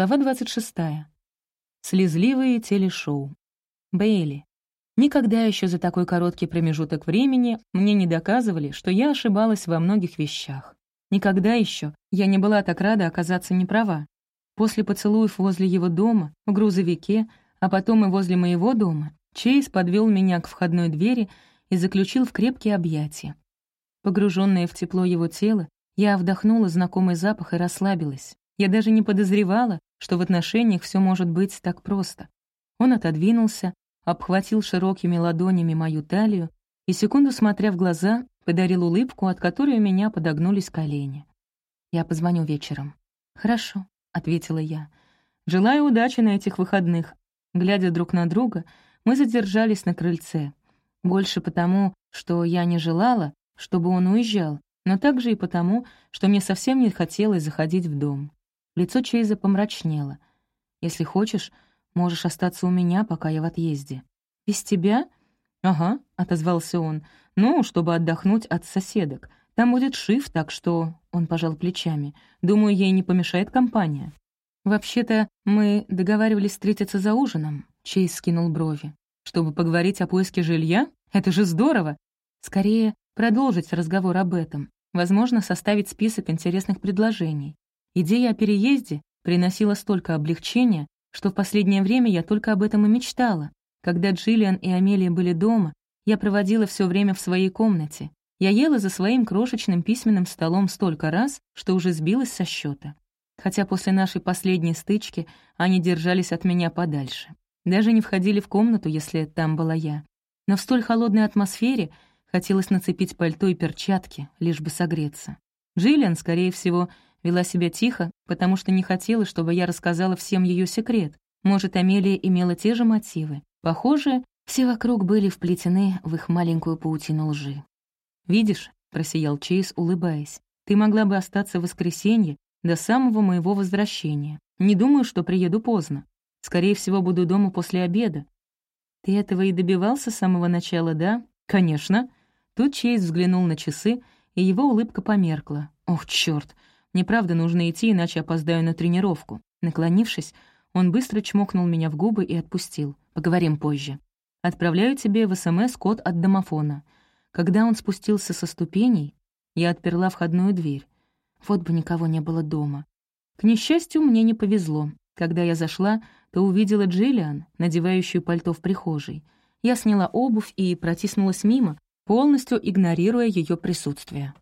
Глава 26. Слезливые телешоу. Бейли. Никогда еще за такой короткий промежуток времени мне не доказывали, что я ошибалась во многих вещах. Никогда еще я не была так рада оказаться неправа. После поцелуев возле его дома, в грузовике, а потом и возле моего дома, Чейз подвел меня к входной двери и заключил в крепкие объятия. Погруженная в тепло его тела, я вдохнула знакомый запах и расслабилась. Я даже не подозревала, что в отношениях все может быть так просто. Он отодвинулся, обхватил широкими ладонями мою талию и, секунду смотря в глаза, подарил улыбку, от которой у меня подогнулись колени. «Я позвоню вечером». «Хорошо», — ответила я. «Желаю удачи на этих выходных». Глядя друг на друга, мы задержались на крыльце. Больше потому, что я не желала, чтобы он уезжал, но также и потому, что мне совсем не хотелось заходить в дом. Лицо Чейза помрачнело. «Если хочешь, можешь остаться у меня, пока я в отъезде». «Без тебя?» «Ага», — отозвался он. «Ну, чтобы отдохнуть от соседок. Там будет шиф, так что...» Он пожал плечами. «Думаю, ей не помешает компания». «Вообще-то мы договаривались встретиться за ужином», — Чейз скинул брови. «Чтобы поговорить о поиске жилья? Это же здорово! Скорее, продолжить разговор об этом. Возможно, составить список интересных предложений. Идея о переезде приносила столько облегчения, что в последнее время я только об этом и мечтала. Когда Джиллиан и Амелия были дома, я проводила все время в своей комнате. Я ела за своим крошечным письменным столом столько раз, что уже сбилась со счета. Хотя после нашей последней стычки они держались от меня подальше. Даже не входили в комнату, если там была я. Но в столь холодной атмосфере хотелось нацепить пальто и перчатки, лишь бы согреться. Джиллиан, скорее всего, Вела себя тихо, потому что не хотела, чтобы я рассказала всем ее секрет. Может, Амелия имела те же мотивы. Похоже, все вокруг были вплетены в их маленькую паутину лжи. «Видишь», — просиял Чейз, улыбаясь, «ты могла бы остаться в воскресенье до самого моего возвращения. Не думаю, что приеду поздно. Скорее всего, буду дома после обеда». «Ты этого и добивался с самого начала, да?» «Конечно». Тут Чейз взглянул на часы, и его улыбка померкла. «Ох, чёрт, мне правда нужно идти, иначе опоздаю на тренировку. Наклонившись, он быстро чмокнул меня в губы и отпустил. Поговорим позже. Отправляю тебе в СМС код от домофона. Когда он спустился со ступеней, я отперла входную дверь. Вот бы никого не было дома. К несчастью, мне не повезло. Когда я зашла, то увидела Джиллиан, надевающую пальто в прихожей. Я сняла обувь и протиснулась мимо, полностью игнорируя ее присутствие.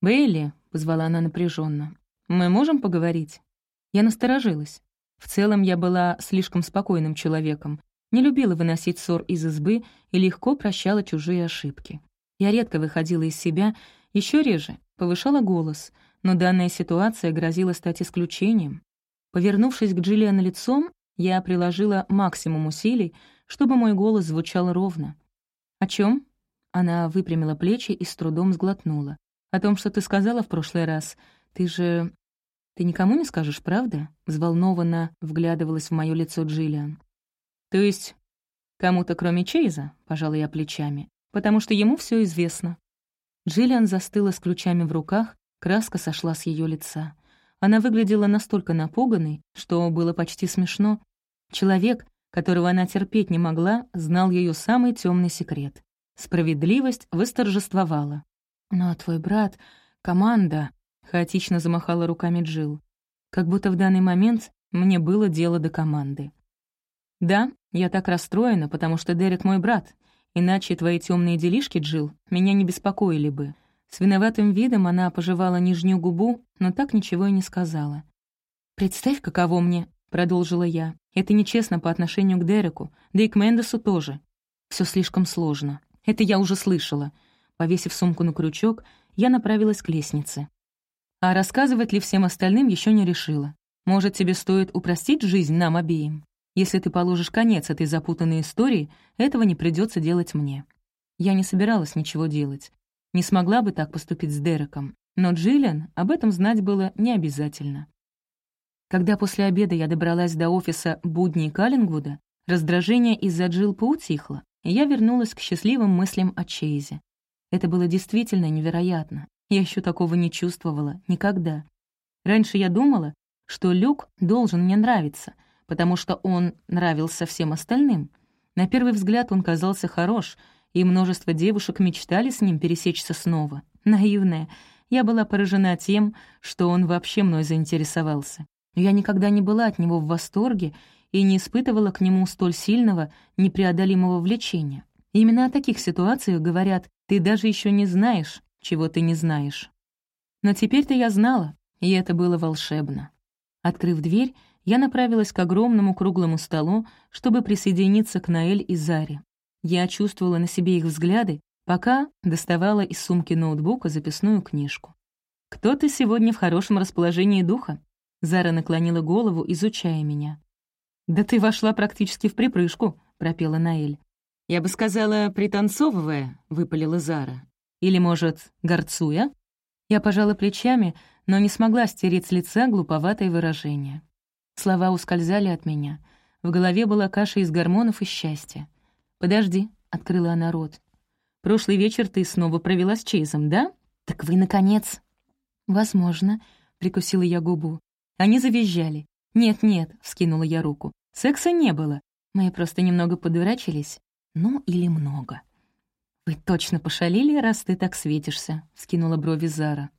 «Бейли», — позвала она напряженно. «Мы можем поговорить?» Я насторожилась. В целом я была слишком спокойным человеком, не любила выносить ссор из избы и легко прощала чужие ошибки. Я редко выходила из себя, еще реже повышала голос, но данная ситуация грозила стать исключением. Повернувшись к Джиллиан лицом, я приложила максимум усилий, чтобы мой голос звучал ровно. «О чем? Она выпрямила плечи и с трудом сглотнула. О том, что ты сказала в прошлый раз. Ты же... Ты никому не скажешь, правда?» Взволнованно вглядывалась в моё лицо Джиллиан. «То есть кому-то кроме Чейза?» — пожала я плечами. «Потому что ему всё известно». Джиллиан застыла с ключами в руках, краска сошла с её лица. Она выглядела настолько напуганной, что было почти смешно. Человек, которого она терпеть не могла, знал её самый тёмный секрет. Справедливость восторжествовала. «Но твой брат, команда...» — хаотично замахала руками Джил. Как будто в данный момент мне было дело до команды. «Да, я так расстроена, потому что Дерек мой брат, иначе твои темные делишки, Джил, меня не беспокоили бы». С виноватым видом она пожевала нижнюю губу, но так ничего и не сказала. «Представь, каково мне», — продолжила я. «Это нечестно по отношению к Дереку, да и к Мендесу тоже. Все слишком сложно. Это я уже слышала. Повесив сумку на крючок, я направилась к лестнице. А рассказывать ли всем остальным еще не решила. Может, тебе стоит упростить жизнь нам обеим? Если ты положишь конец этой запутанной истории, этого не придется делать мне. Я не собиралась ничего делать. Не смогла бы так поступить с Дереком, но Джиллиан об этом знать было не обязательно. Когда после обеда я добралась до офиса будней Каллингвуда, раздражение из-за Джилл поутихло, и я вернулась к счастливым мыслям о Чейзе. Это было действительно невероятно. Я еще такого не чувствовала. Никогда. Раньше я думала, что Люк должен мне нравиться, потому что он нравился всем остальным. На первый взгляд он казался хорош, и множество девушек мечтали с ним пересечься снова. Наивная. Я была поражена тем, что он вообще мной заинтересовался. Я никогда не была от него в восторге и не испытывала к нему столь сильного, непреодолимого влечения. Именно о таких ситуациях говорят «ты даже еще не знаешь, чего ты не знаешь». Но теперь-то я знала, и это было волшебно. Открыв дверь, я направилась к огромному круглому столу, чтобы присоединиться к Наэль и Заре. Я чувствовала на себе их взгляды, пока доставала из сумки ноутбука записную книжку. «Кто ты сегодня в хорошем расположении духа?» Зара наклонила голову, изучая меня. «Да ты вошла практически в припрыжку», — пропела Наэль. «Я бы сказала, пританцовывая», — выпалила Зара. «Или, может, горцуя?» Я пожала плечами, но не смогла стереть с лица глуповатое выражение. Слова ускользали от меня. В голове была каша из гормонов и счастья. «Подожди», — открыла она рот. «Прошлый вечер ты снова провела с Чейзом, да? Так вы, наконец...» «Возможно», — прикусила я губу. Они завизжали. «Нет-нет», — вскинула я руку. «Секса не было. Мы просто немного подурачились. Ну, или много». «Вы точно пошалили, раз ты так светишься», — скинула брови Зара.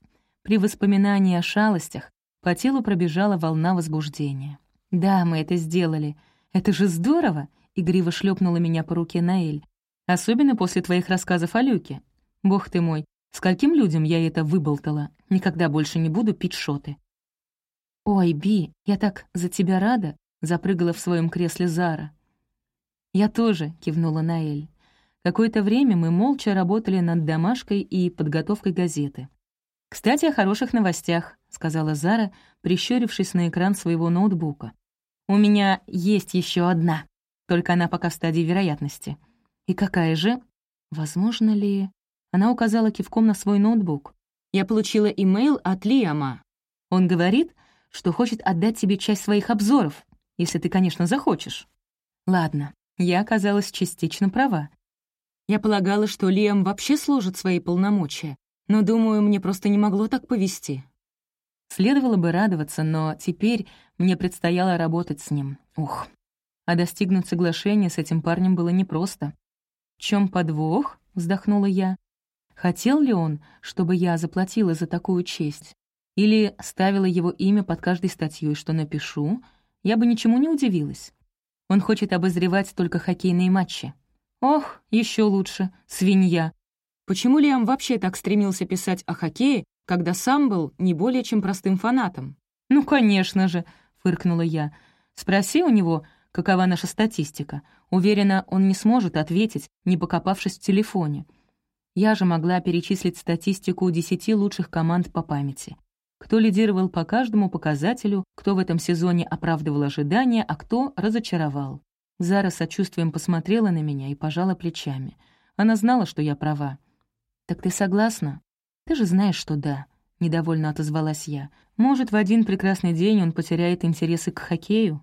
При воспоминании о шалостях по телу пробежала волна возбуждения. «Да, мы это сделали. Это же здорово!» — игриво шлепнула меня по руке Наэль. «Особенно после твоих рассказов о Люке. Бог ты мой, скольким людям я это выболтала. Никогда больше не буду пить шоты». «Ой, Би, я так за тебя рада!» — запрыгала в своем кресле Зара. «Я тоже», — кивнула Наэль. Какое-то время мы молча работали над домашкой и подготовкой газеты. «Кстати, о хороших новостях», — сказала Зара, прищурившись на экран своего ноутбука. «У меня есть еще одна, только она пока в стадии вероятности». «И какая же?» «Возможно ли...» Она указала кивком на свой ноутбук. «Я получила имейл от Лиама. Он говорит, что хочет отдать тебе часть своих обзоров, если ты, конечно, захочешь. Ладно, я оказалась частично права. Я полагала, что Лиам вообще сложит свои полномочия, но, думаю, мне просто не могло так повести. Следовало бы радоваться, но теперь мне предстояло работать с ним. Ух. А достигнуть соглашения с этим парнем было непросто. «В чем подвох?» — вздохнула я. «Хотел ли он, чтобы я заплатила за такую честь? или ставила его имя под каждой статьей, что напишу, я бы ничему не удивилась. Он хочет обозревать только хоккейные матчи. Ох, еще лучше, свинья. Почему Лиам вообще так стремился писать о хоккее, когда сам был не более чем простым фанатом? «Ну, конечно же», — фыркнула я. «Спроси у него, какова наша статистика. Уверена, он не сможет ответить, не покопавшись в телефоне. Я же могла перечислить статистику десяти лучших команд по памяти кто лидировал по каждому показателю, кто в этом сезоне оправдывал ожидания, а кто разочаровал. Зара сочувствием посмотрела на меня и пожала плечами. Она знала, что я права. «Так ты согласна? Ты же знаешь, что да», — недовольно отозвалась я. «Может, в один прекрасный день он потеряет интересы к хоккею?»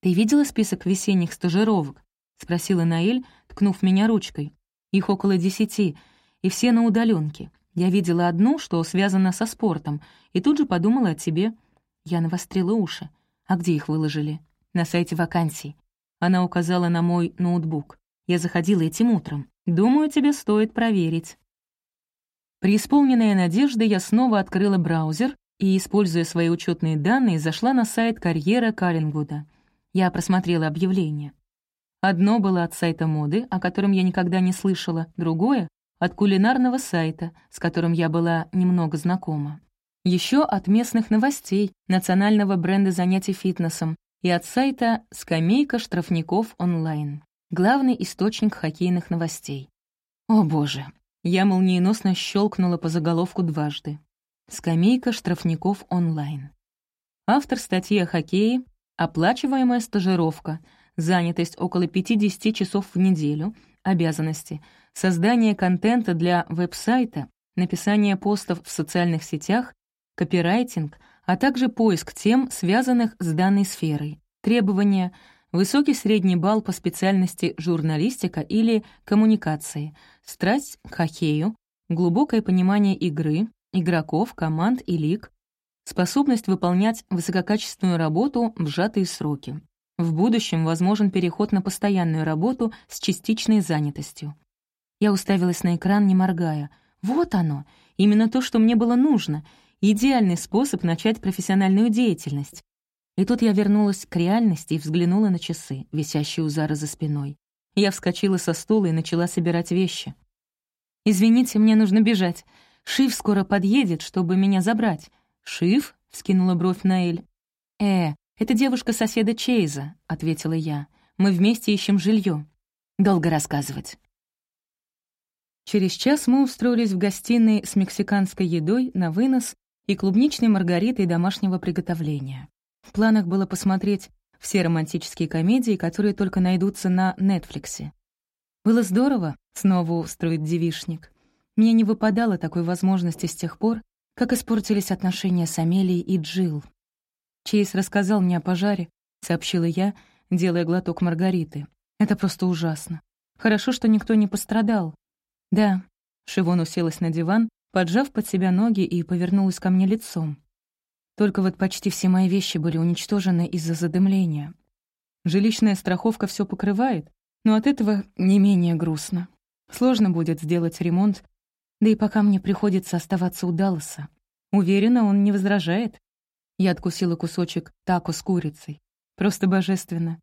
«Ты видела список весенних стажировок?» — спросила Наэль, ткнув меня ручкой. «Их около десяти, и все на удаленке. Я видела одну, что связана со спортом, и тут же подумала о тебе. Я навострила уши. А где их выложили? На сайте вакансий. Она указала на мой ноутбук. Я заходила этим утром. Думаю, тебе стоит проверить. Преисполненная надежды, я снова открыла браузер и, используя свои учетные данные, зашла на сайт карьера Каллингвуда. Я просмотрела объявление. Одно было от сайта моды, о котором я никогда не слышала, другое от кулинарного сайта, с которым я была немного знакома. Еще от местных новостей, национального бренда занятий фитнесом и от сайта «Скамейка штрафников онлайн», главный источник хоккейных новостей. О боже, я молниеносно щелкнула по заголовку дважды. «Скамейка штрафников онлайн». Автор статьи о хоккее, оплачиваемая стажировка, занятость около 50 часов в неделю, обязанности — создание контента для веб-сайта, написание постов в социальных сетях, копирайтинг, а также поиск тем, связанных с данной сферой. Требования — высокий средний балл по специальности журналистика или коммуникации, страсть к хоккею, глубокое понимание игры, игроков, команд и лиг, способность выполнять высококачественную работу в сжатые сроки. В будущем возможен переход на постоянную работу с частичной занятостью. Я уставилась на экран, не моргая. Вот оно, именно то, что мне было нужно. Идеальный способ начать профессиональную деятельность. И тут я вернулась к реальности и взглянула на часы, висящие у Зары за спиной. Я вскочила со стула и начала собирать вещи. «Извините, мне нужно бежать. Шиф скоро подъедет, чтобы меня забрать». «Шиф?» — вскинула бровь Наэль. «Э, это девушка соседа Чейза», — ответила я. «Мы вместе ищем жилье. Долго рассказывать». Через час мы устроились в гостиной с мексиканской едой на вынос и клубничной маргаритой домашнего приготовления. В планах было посмотреть все романтические комедии, которые только найдутся на Нетфликсе. Было здорово снова устроить девишник. Мне не выпадало такой возможности с тех пор, как испортились отношения с Амелией и Джилл. Чейз рассказал мне о пожаре, сообщила я, делая глоток Маргариты. Это просто ужасно. Хорошо, что никто не пострадал. Да, Шивон уселась на диван, поджав под себя ноги и повернулась ко мне лицом. Только вот почти все мои вещи были уничтожены из-за задымления. Жилищная страховка все покрывает, но от этого не менее грустно. Сложно будет сделать ремонт, да и пока мне приходится оставаться у Далласа. Уверена, он не возражает. Я откусила кусочек тако с курицей. Просто божественно.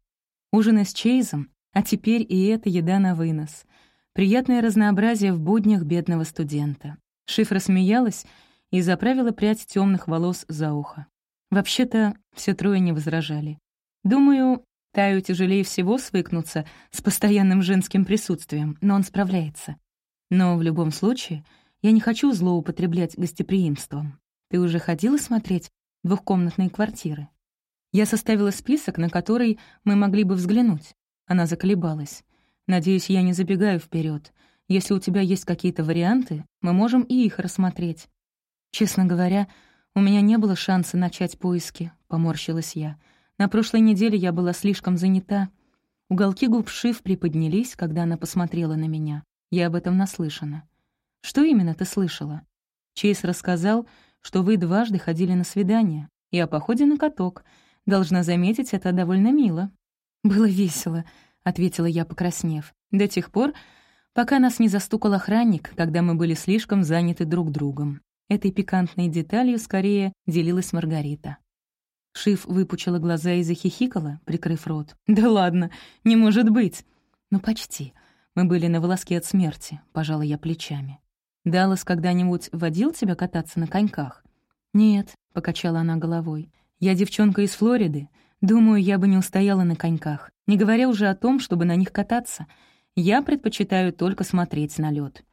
Ужин с Чейзом, а теперь и эта еда на вынос. Приятное разнообразие в буднях бедного студента. Шиф рассмеялась и заправила прядь темных волос за ухо. Вообще-то, все трое не возражали. Думаю, Таю тяжелее всего свыкнуться с постоянным женским присутствием, но он справляется. Но в любом случае, я не хочу злоупотреблять гостеприимством. Ты уже ходила смотреть двухкомнатные квартиры? Я составила список, на который мы могли бы взглянуть. Она заколебалась. Надеюсь, я не забегаю вперед. Если у тебя есть какие-то варианты, мы можем и их рассмотреть. «Честно говоря, у меня не было шанса начать поиски», — поморщилась я. «На прошлой неделе я была слишком занята». Уголки губ Шиф приподнялись, когда она посмотрела на меня. Я об этом наслышана. «Что именно ты слышала?» Чейз рассказал, что вы дважды ходили на свидание и о походе на каток. Должна заметить, это довольно мило. «Было весело», — ответила я, покраснев. «До тех пор, пока нас не застукал охранник, когда мы были слишком заняты друг другом. Этой пикантной деталью скорее делилась Маргарита. Шиф выпучила глаза и захихикала, прикрыв рот. «Да ладно, не может быть!» «Ну, почти. Мы были на волоске от смерти», — пожала я плечами. «Даллас когда-нибудь водил тебя кататься на коньках?» «Нет», — покачала она головой. «Я девчонка из Флориды. Думаю, я бы не устояла на коньках, не говоря уже о том, чтобы на них кататься. Я предпочитаю только смотреть на лед.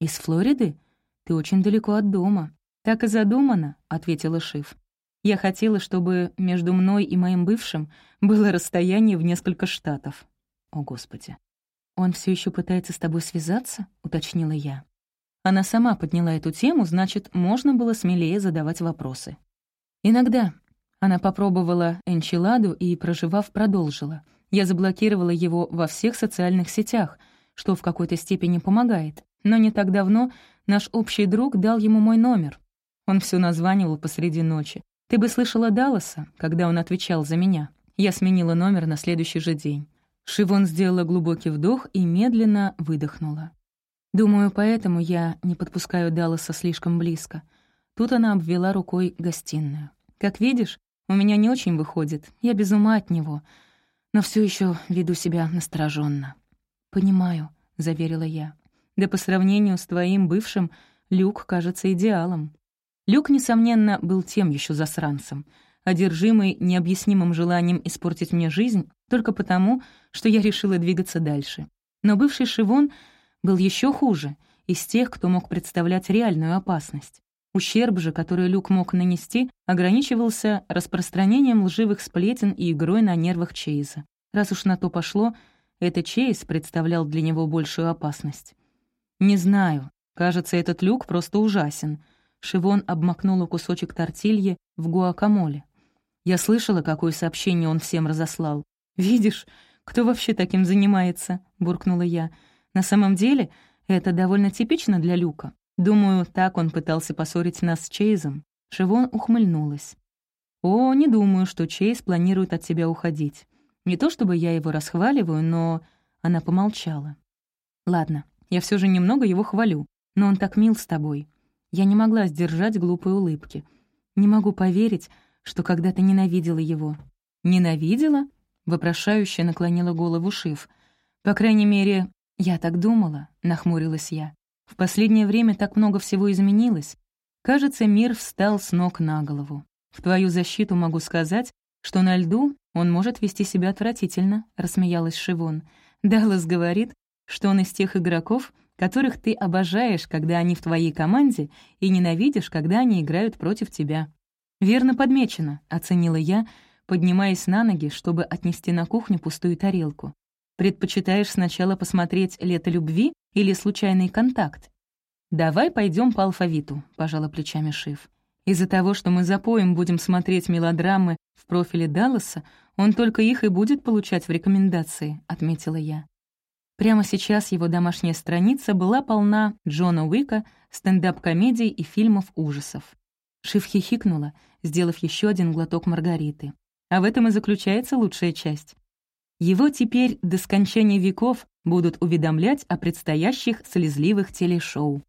«Из Флориды?» «Ты очень далеко от дома». «Так и задумано», — ответила Шиф. «Я хотела, чтобы между мной и моим бывшим было расстояние в несколько штатов». «О, Господи!» «Он все еще пытается с тобой связаться?» — уточнила я. Она сама подняла эту тему, значит, можно было смелее задавать вопросы. «Иногда». Она попробовала энчиладу и, проживав, продолжила. Я заблокировала его во всех социальных сетях, что в какой-то степени помогает. Но не так давно Наш общий друг дал ему мой номер. Он все названивал посреди ночи. Ты бы слышала Далласа, когда он отвечал за меня. Я сменила номер на следующий же день. Шивон сделала глубокий вдох и медленно выдохнула. Думаю, поэтому я не подпускаю Далласа слишком близко. Тут она обвела рукой гостиную. Как видишь, у меня не очень выходит. Я без ума от него, но все еще веду себя настороженно. «Понимаю», — заверила я. Да по сравнению с твоим бывшим, Люк кажется идеалом. Люк, несомненно, был тем еще засранцем, одержимый необъяснимым желанием испортить мне жизнь только потому, что я решила двигаться дальше. Но бывший Шивон был еще хуже, из тех, кто мог представлять реальную опасность. Ущерб же, который Люк мог нанести, ограничивался распространением лживых сплетен и игрой на нервах Чейза. Раз уж на то пошло, это Чейз представлял для него большую опасность. «Не знаю. Кажется, этот люк просто ужасен». Шивон обмакнула кусочек тортильи в гуакамоле. Я слышала, какое сообщение он всем разослал. «Видишь, кто вообще таким занимается?» — буркнула я. «На самом деле, это довольно типично для Люка. Думаю, так он пытался поссорить нас с Чейзом. Шивон ухмыльнулась. «О, не думаю, что Чейз планирует от тебя уходить. Не то чтобы я его расхваливаю, но...» Она помолчала. «Ладно, я все же немного его хвалю, но он так мил с тобой. Я не могла сдержать глупой улыбки. Не могу поверить, что когда-то ненавидела его». «Ненавидела?» — вопрошающе наклонила голову Шив. «По крайней мере, я так думала», — нахмурилась я. «В последнее время так много всего изменилось. Кажется, мир встал с ног на голову. В твою защиту могу сказать, что на льду он может вести себя отвратительно», — рассмеялась Шивон. «Даллас говорит, что он из тех игроков, которых ты обожаешь, когда они в твоей команде, и ненавидишь, когда они играют против тебя». «Верно подмечено», — оценила я, поднимаясь на ноги, чтобы отнести на кухню пустую тарелку. «Предпочитаешь сначала посмотреть «Лето любви» или «Случайный контакт»?» «Давай пойдем по алфавиту», — пожала плечами Шиф. «Из-за того, что мы за поем будем смотреть мелодрамы в профиле Далласа, он только их и будет получать в рекомендации», — отметила я. Прямо сейчас его домашняя страница была полна Джона Уика, стендап-комедий и фильмов ужасов. Шиф хихикнула, сделав еще один глоток Маргариты. А в этом и заключается лучшая часть. Его теперь до скончания веков будут уведомлять о предстоящих слезливых телешоу.